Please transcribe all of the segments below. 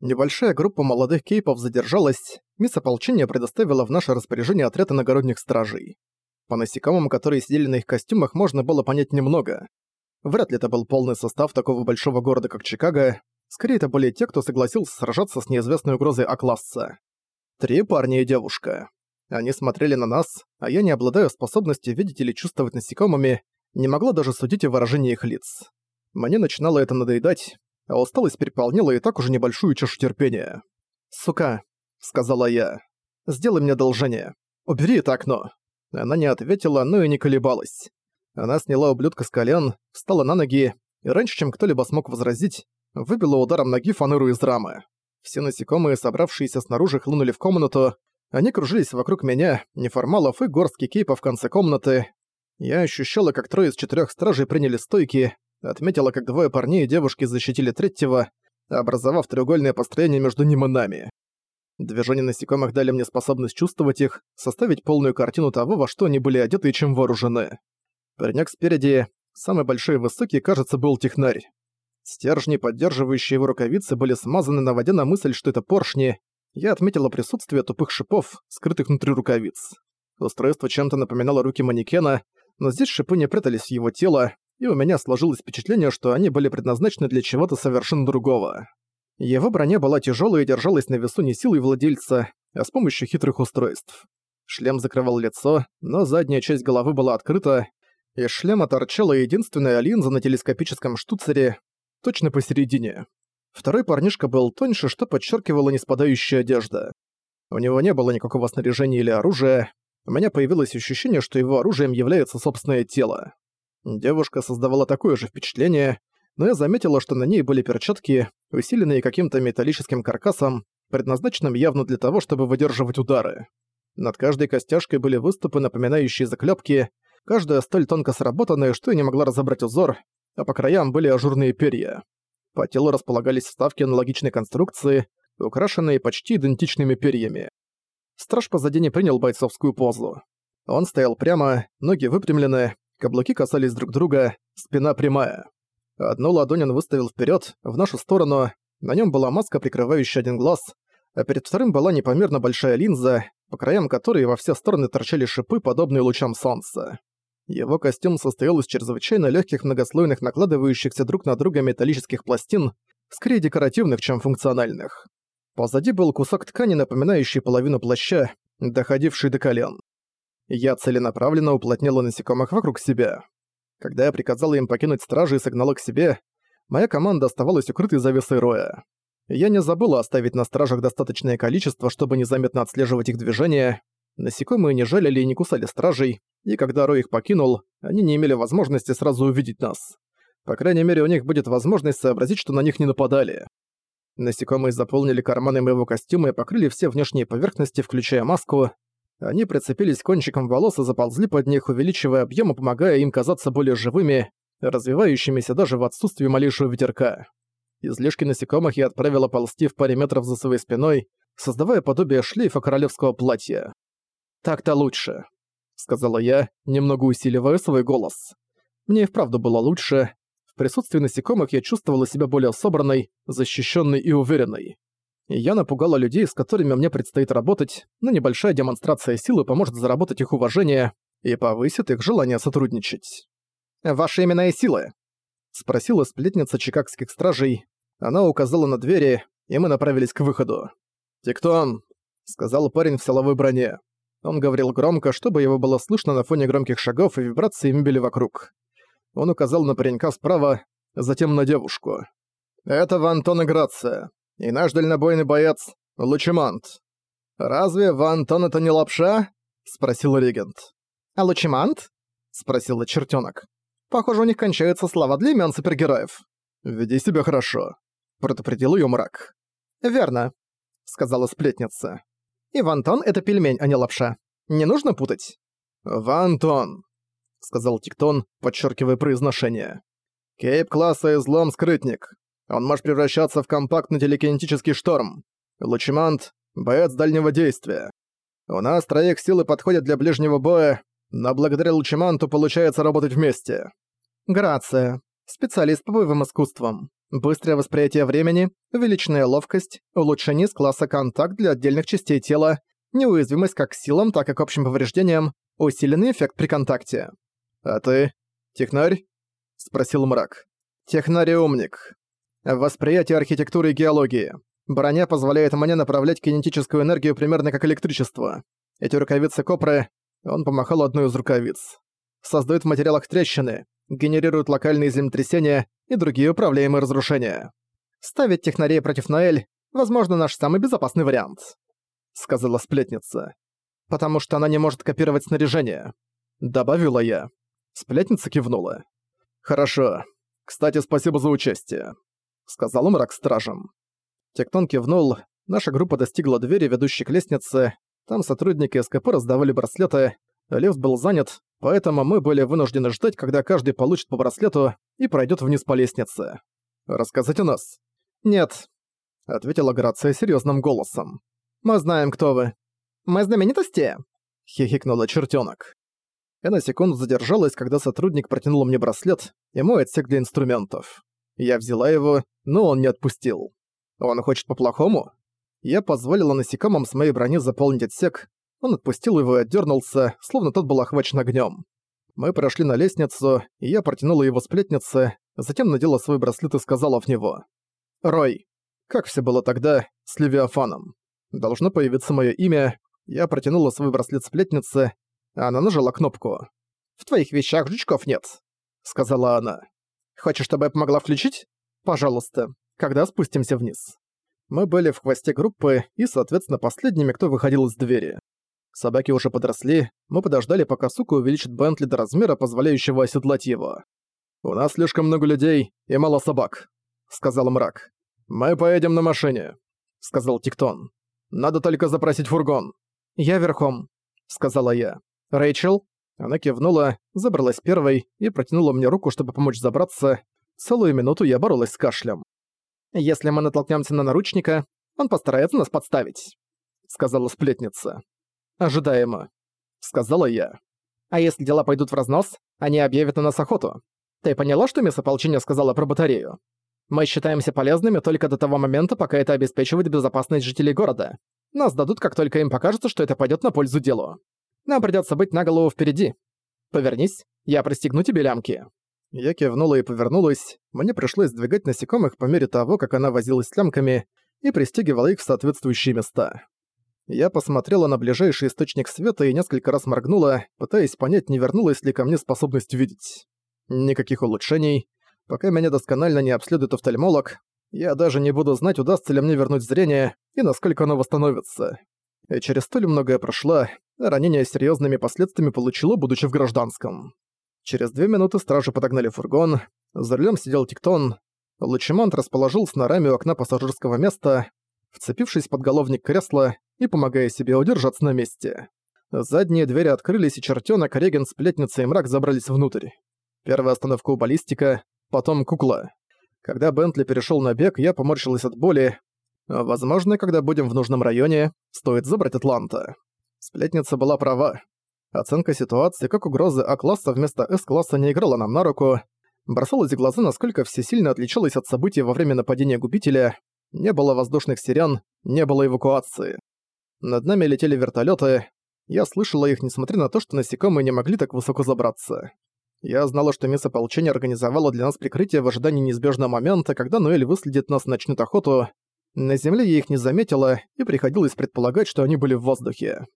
Небольшая группа молодых кейпов задержалась, мисс ополчения предоставила в наше распоряжение отряд иногородних стражей. По насекомым, которые сидели на их костюмах, можно было понять немного. Вряд ли это был полный состав такого большого города, как Чикаго. Скорее, это были те, кто согласился сражаться с неизвестной угрозой А-класса. Три парня и девушка. Они смотрели на нас, а я, не обладаю способностью видеть или чувствовать насекомыми, не могла даже судить о выражении их лиц. Мне начинало это надоедать, а усталость переполнила и так уже небольшую чашу терпения. «Сука», — сказала я, — «сделай мне одолжение. Убери это окно». Она не ответила, но и не колебалась. Она сняла ублюдка с колен, встала на ноги, и раньше, чем кто-либо смог возразить, выбила ударом ноги фанеру из рамы. Все насекомые, собравшиеся снаружи, хлынули в комнату, они кружились вокруг меня, неформалов и горстки кейпа в конце комнаты. Я ощущала, как трое из четырех стражей приняли стойки, отметила, как двое парней и девушки защитили третьего, образовав треугольное построение между ним и нами. Движения насекомых дали мне способность чувствовать их, составить полную картину того, во что они были одеты и чем вооружены. Паренёк спереди, самый большой и высокий, кажется, был технарь. Стержни, поддерживающие его рукавицы, были смазаны, наводя на мысль, что это поршни, я отметила присутствие тупых шипов, скрытых внутри рукавиц. Устройство чем-то напоминало руки манекена, но здесь шипы не прятались в его тело, и у меня сложилось впечатление, что они были предназначены для чего-то совершенно другого. Его броня была тяжелой и держалась на весу не силой владельца, а с помощью хитрых устройств. Шлем закрывал лицо, но задняя часть головы была открыта, из шлема торчала единственная линза на телескопическом штуцере, точно посередине. Второй парнишка был тоньше, что подчеркивала неспадающая одежда. У него не было никакого снаряжения или оружия. У меня появилось ощущение, что его оружием является собственное тело. Девушка создавала такое же впечатление, но я заметила, что на ней были перчатки, усиленные каким-то металлическим каркасом, предназначенным явно для того, чтобы выдерживать удары. Над каждой костяшкой были выступы, напоминающие заклепки, каждая столь тонко сработанная, что я не могла разобрать узор, а по краям были ажурные перья. По телу располагались вставки аналогичной конструкции, украшенные почти идентичными перьями. Страж позади не принял бойцовскую позу. Он стоял прямо, ноги выпрямлены, каблуки касались друг друга, спина прямая. Одну ладонь он выставил вперед, в нашу сторону, на нем была маска, прикрывающая один глаз, а перед вторым была непомерно большая линза, по краям которой во все стороны торчали шипы, подобные лучам солнца. Его костюм состоял из чрезвычайно легких многослойных накладывающихся друг на друга металлических пластин, скорее декоративных, чем функциональных. Позади был кусок ткани, напоминающий половину плаща, доходивший до колен. Я целенаправленно уплотнила насекомых вокруг себя. Когда я приказала им покинуть стражи и согнала к себе, моя команда оставалась укрытой завесой роя. Я не забыла оставить на стражах достаточное количество, чтобы незаметно отслеживать их движения. Насекомые не жалили и не кусали стражей, и когда Рой их покинул, они не имели возможности сразу увидеть нас. По крайней мере, у них будет возможность сообразить, что на них не нападали. Насекомые заполнили карманы моего костюма и покрыли все внешние поверхности, включая маску. Они прицепились кончиком волос и заползли под них, увеличивая объем и помогая им казаться более живыми, развивающимися даже в отсутствии малейшего ветерка. Излишки насекомых я отправила ползти в паре метров за своей спиной, создавая подобие шлейфа королевского платья. Так-то лучше сказала я, немного усиливая свой голос. Мне и вправду было лучше. В присутствии насекомых я чувствовала себя более собранной, защищенной и уверенной. Я напугала людей, с которыми мне предстоит работать, но небольшая демонстрация силы поможет заработать их уважение и повысит их желание сотрудничать. «Ваши имена и силы?» — спросила сплетница чикагских стражей. Она указала на двери, и мы направились к выходу. «Тиктон», — сказал парень в силовой броне. Он говорил громко, чтобы его было слышно на фоне громких шагов и вибраций мебели вокруг. Он указал на паренька справа, затем на девушку. «Это Вантон и Грация, и наш дальнобойный боец Лучимант. Разве Вантон это не лапша?» — спросил регент. «А Лучимант?» — спросил чертенок. «Похоже, у них кончаются слова для имен супергероев». «Веди себя хорошо», — предупредил ее мрак. «Верно», — сказала сплетница. И вантон — это пельмень, а не лапша. Не нужно путать. «Вантон», — сказал Тиктон, подчеркивая произношение. «Кейп-класса излом скрытник. Он может превращаться в компактный телекинетический шторм. Лучимант — боец дальнего действия. У нас троих силы подходят для ближнего боя, но благодаря Лучиманту получается работать вместе». «Грация. Специалист по боевым искусствам. Быстрое восприятие времени, увеличенная ловкость, улучшение с класса контакт для отдельных частей тела, неуязвимость как к силам, так и к общим повреждениям, усиленный эффект при контакте. «А ты? Технарь?» — спросил мрак. «Технарь умник. Восприятие архитектуры и геологии. Броня позволяет мне направлять кинетическую энергию примерно как электричество. Эти рукавицы Копры, он помахал одной из рукавиц, создают в материалах трещины, генерируют локальные землетрясения и другие управляемые разрушения. Ставить технарей против Наэль – возможно, наш самый безопасный вариант», – сказала сплетница. «Потому что она не может копировать снаряжение», – добавила я. Сплетница кивнула. «Хорошо. Кстати, спасибо за участие», — сказал мрак стражем. Тектон кивнул, наша группа достигла двери, ведущей к лестнице. Там сотрудники СКП раздавали браслеты. Лифт был занят, поэтому мы были вынуждены ждать, когда каждый получит по браслету и пройдет вниз по лестнице. «Рассказать о нас?» «Нет», — ответила Грация серьезным голосом. «Мы знаем, кто вы». «Мы знаменитости?» — хихикнула чертенок. Я на секунду задержалась, когда сотрудник протянул мне браслет и мой отсек для инструментов. Я взяла его, но он не отпустил. Он хочет по-плохому? Я позволила насекомым с моей брони заполнить отсек. Он отпустил его и отдернулся, словно тот был охвачен огнем. Мы прошли на лестницу, и я протянула его сплетнице, затем надела свой браслет и сказала в него. «Рой, как все было тогда с Левиафаном? Должно появиться мое имя. Я протянула свой браслет сплетнице, она нажала кнопку. «В твоих вещах жучков нет», — сказала она. «Хочешь, чтобы я помогла включить? Пожалуйста, когда спустимся вниз». Мы были в хвосте группы и, соответственно, последними, кто выходил из двери. Собаки уже подросли, мы подождали, пока сука увеличит Бентли до размера, позволяющего оседлать его. «У нас слишком много людей и мало собак», — сказал мрак. «Мы поедем на машине», — сказал Тиктон. «Надо только запросить фургон». «Я верхом», — сказала я. «Рэйчел?» Она кивнула, забралась первой и протянула мне руку, чтобы помочь забраться. Целую минуту я боролась с кашлем. «Если мы натолкнемся на наручника, он постарается нас подставить», — сказала сплетница. «Ожидаемо», — сказала я. «А если дела пойдут в разнос, они объявят на нас охоту. Ты поняла, что мисс ополчения сказала про батарею? Мы считаемся полезными только до того момента, пока это обеспечивает безопасность жителей города. Нас дадут, как только им покажется, что это пойдет на пользу делу. Нам придётся быть на голову впереди. Повернись, я пристегну тебе лямки». Я кивнула и повернулась. Мне пришлось сдвигать насекомых по мере того, как она возилась с лямками и пристегивала их в соответствующие места. Я посмотрела на ближайший источник света и несколько раз моргнула, пытаясь понять, не вернулась ли ко мне способность видеть. Никаких улучшений. Пока меня досконально не обследует офтальмолог, я даже не буду знать, удастся ли мне вернуть зрение и насколько оно восстановится. И через столь многое прошло, ранение с серьезными последствиями получило, будучи в гражданском. Через две минуты стражи подогнали фургон, за рулем сидел Тиктон, Лучемант расположился на раме у окна пассажирского места, вцепившись под головник кресла и помогая себе удержаться на месте. Задние двери открылись, и чертёнок, Реген, Сплетница и Мрак забрались внутрь. Первая остановка у баллистика, потом кукла. Когда Бентли перешёл на бег, я поморщилась от боли. Возможно, когда будем в нужном районе, стоит забрать Атланта. Сплетница была права. Оценка ситуации как угрозы А-класса вместо С-класса не играла нам на руку. Бросалось в глаза, насколько все сильно отличалось от событий во время нападения Губителя. Не было воздушных сирен, не было эвакуации. Над нами летели вертолеты. Я слышала их, несмотря на то, что насекомые не могли так высоко забраться. Я знала, что место ополчения организовало для нас прикрытие в ожидании неизбежного момента, когда Ноэль выследит нас и начнет охоту. На земле я их не заметила, и приходилось предполагать, что они были в воздухе.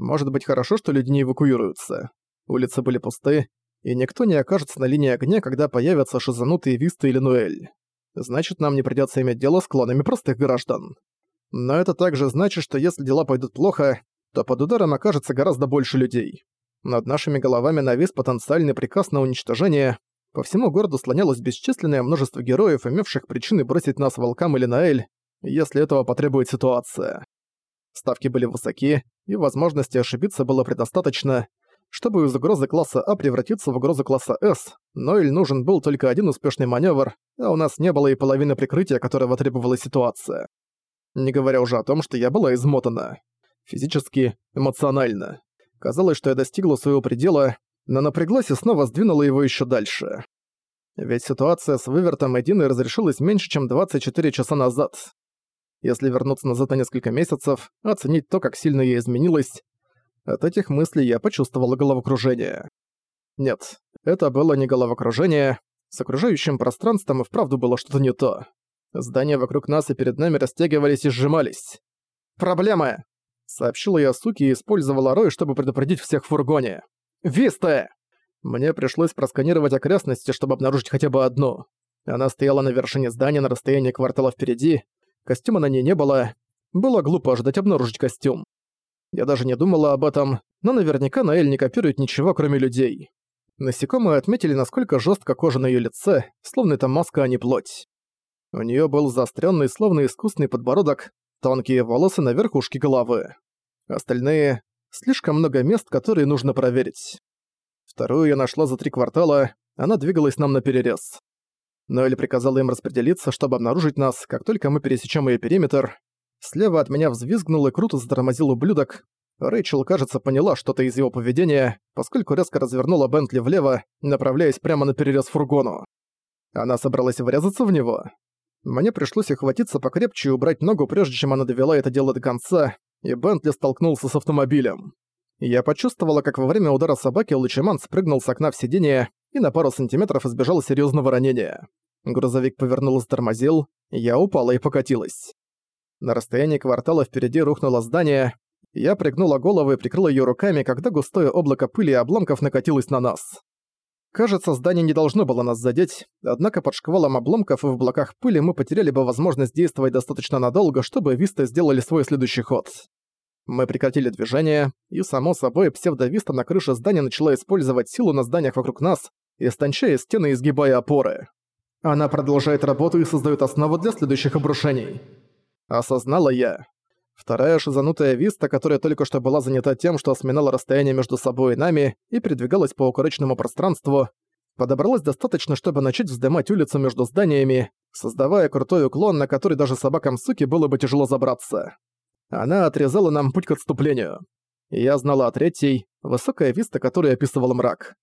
Может быть, хорошо, что люди не эвакуируются. Улицы были пусты, и никто не окажется на линии огня, когда появятся шизанутые Виста или Нуэль. Значит, нам не придётся иметь дело с клонами простых граждан. Но это также значит, что если дела пойдут плохо, то под ударом окажется гораздо больше людей. Над нашими головами навис потенциальный приказ на уничтожение. По всему городу слонялось бесчисленное множество героев, имевших причины бросить нас волкам или Наэль, если этого потребует ситуация. Ставки были высоки, и возможности ошибиться было предостаточно, чтобы из угрозы класса А превратиться в угрозу класса С, но или нужен был только один успешный маневр, а у нас не было и половины прикрытия, которого требовала ситуация. Не говоря уже о том, что я была измотана. Физически, эмоционально. Казалось, что я достигла своего предела, но напряглась и снова сдвинула его еще дальше. Ведь ситуация с Вывертом и Диной разрешилась меньше, чем 24 часа назад. Если вернуться назад на несколько месяцев, оценить то, как сильно я изменилась, от этих мыслей я почувствовала головокружение. Нет, это было не головокружение, с окружающим пространством и вправду было что-то не то. Здания вокруг нас и перед нами растягивались и сжимались. «Проблемы!» — сообщила я суке и использовала Рой, чтобы предупредить всех в фургоне. «Виста!» Мне пришлось просканировать окрестности, чтобы обнаружить хотя бы одну. Она стояла на вершине здания на расстоянии квартала впереди. Костюма на ней не было. Было глупо ожидать обнаружить костюм. Я даже не думала об этом, но наверняка Наэль не копирует ничего, кроме людей. Насекомые отметили, насколько жестко кожа на ее лице, словно это маска, а не плоть. У нее был заостренный, словно искусный подбородок, тонкие волосы на верхушке головы. Остальные — слишком много мест, которые нужно проверить. Вторую я нашла за три квартала, она двигалась нам на перерез. Ноэль приказала им распределиться, чтобы обнаружить нас, как только мы пересечем ее периметр. Слева от меня взвизгнул и круто затормозил ублюдок. Рэйчел, кажется, поняла что-то из его поведения, поскольку резко развернула Бентли влево, направляясь прямо на перерез фургону. Она собралась врезаться в него. Мне пришлось охватиться покрепче и убрать ногу, прежде чем она довела это дело до конца, и Бентли столкнулся с автомобилем. Я почувствовала, как во время удара собаки Лучеман спрыгнул с окна в сиденье и на пару сантиметров избежал серьезного ранения. Грузовик повернул и тормозил, я упала и покатилась. На расстоянии квартала впереди рухнуло здание, я пригнула голову и прикрыла ее руками, когда густое облако пыли и обломков накатилось на нас. Кажется, здание не должно было нас задеть, однако под шквалом обломков и в облаках пыли мы потеряли бы возможность действовать достаточно надолго, чтобы Виста сделали свой следующий ход. Мы прекратили движение, и, само собой, псевдовиста на крыше здания начала использовать силу на зданиях вокруг нас, истончая стены и изгибая опоры. Она продолжает работу и создает основу для следующих обрушений. Осознала я. Вторая шизанутая виста, которая только что была занята тем, что сминала расстояние между собой и нами и передвигалась по укороченному пространству, подобралась достаточно, чтобы начать вздымать улицу между зданиями, создавая крутой уклон, на который даже собакам суки было бы тяжело забраться. Она отрезала нам путь к отступлению. я знала о третьей, высокая виста, которую описывал мрак.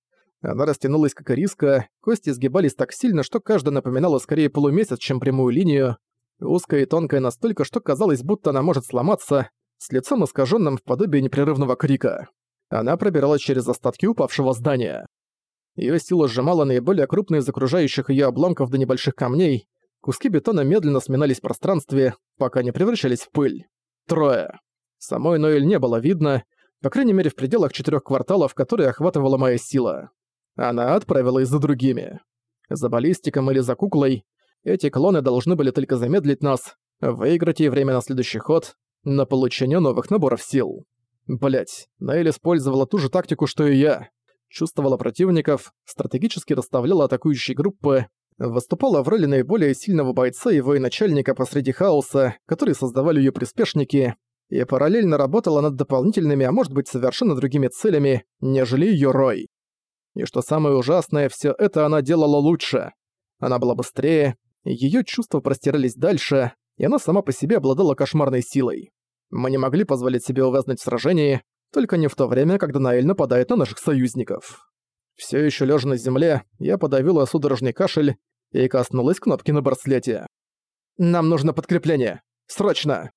Она растянулась как ириска, кости сгибались так сильно, что каждая напоминала скорее полумесяц, чем прямую линию, узкая и тонкая настолько, что казалось, будто она может сломаться, с лицом искаженным в подобие непрерывного крика. Она пробиралась через остатки упавшего здания. Ее сила сжимала наиболее крупные из окружающих ее обломков до небольших камней, куски бетона медленно сминались в пространстве, пока не превращались в пыль. Трое. Самой Ноэль не было видно, по крайней мере в пределах четырех кварталов, которые охватывала моя сила. Она отправилась за другими. За баллистиком или за куклой. Эти клоны должны были только замедлить нас, выиграть ей время на следующий ход, на получение новых наборов сил. Блять, Наэль использовала ту же тактику, что и я. Чувствовала противников, стратегически расставляла атакующие группы, выступала в роли наиболее сильного бойца и военачальника посреди хаоса, который создавали ее приспешники, и параллельно работала над дополнительными, а может быть совершенно другими целями, нежели ее Рой. И что самое ужасное, все это она делала лучше. Она была быстрее, ее чувства простирались дальше, и она сама по себе обладала кошмарной силой. Мы не могли позволить себе увязнуть в сражении, только не в то время, когда Наэль нападает на наших союзников. Все еще лежа на земле, я подавила судорожный кашель и коснулась кнопки на браслете. «Нам нужно подкрепление! Срочно!»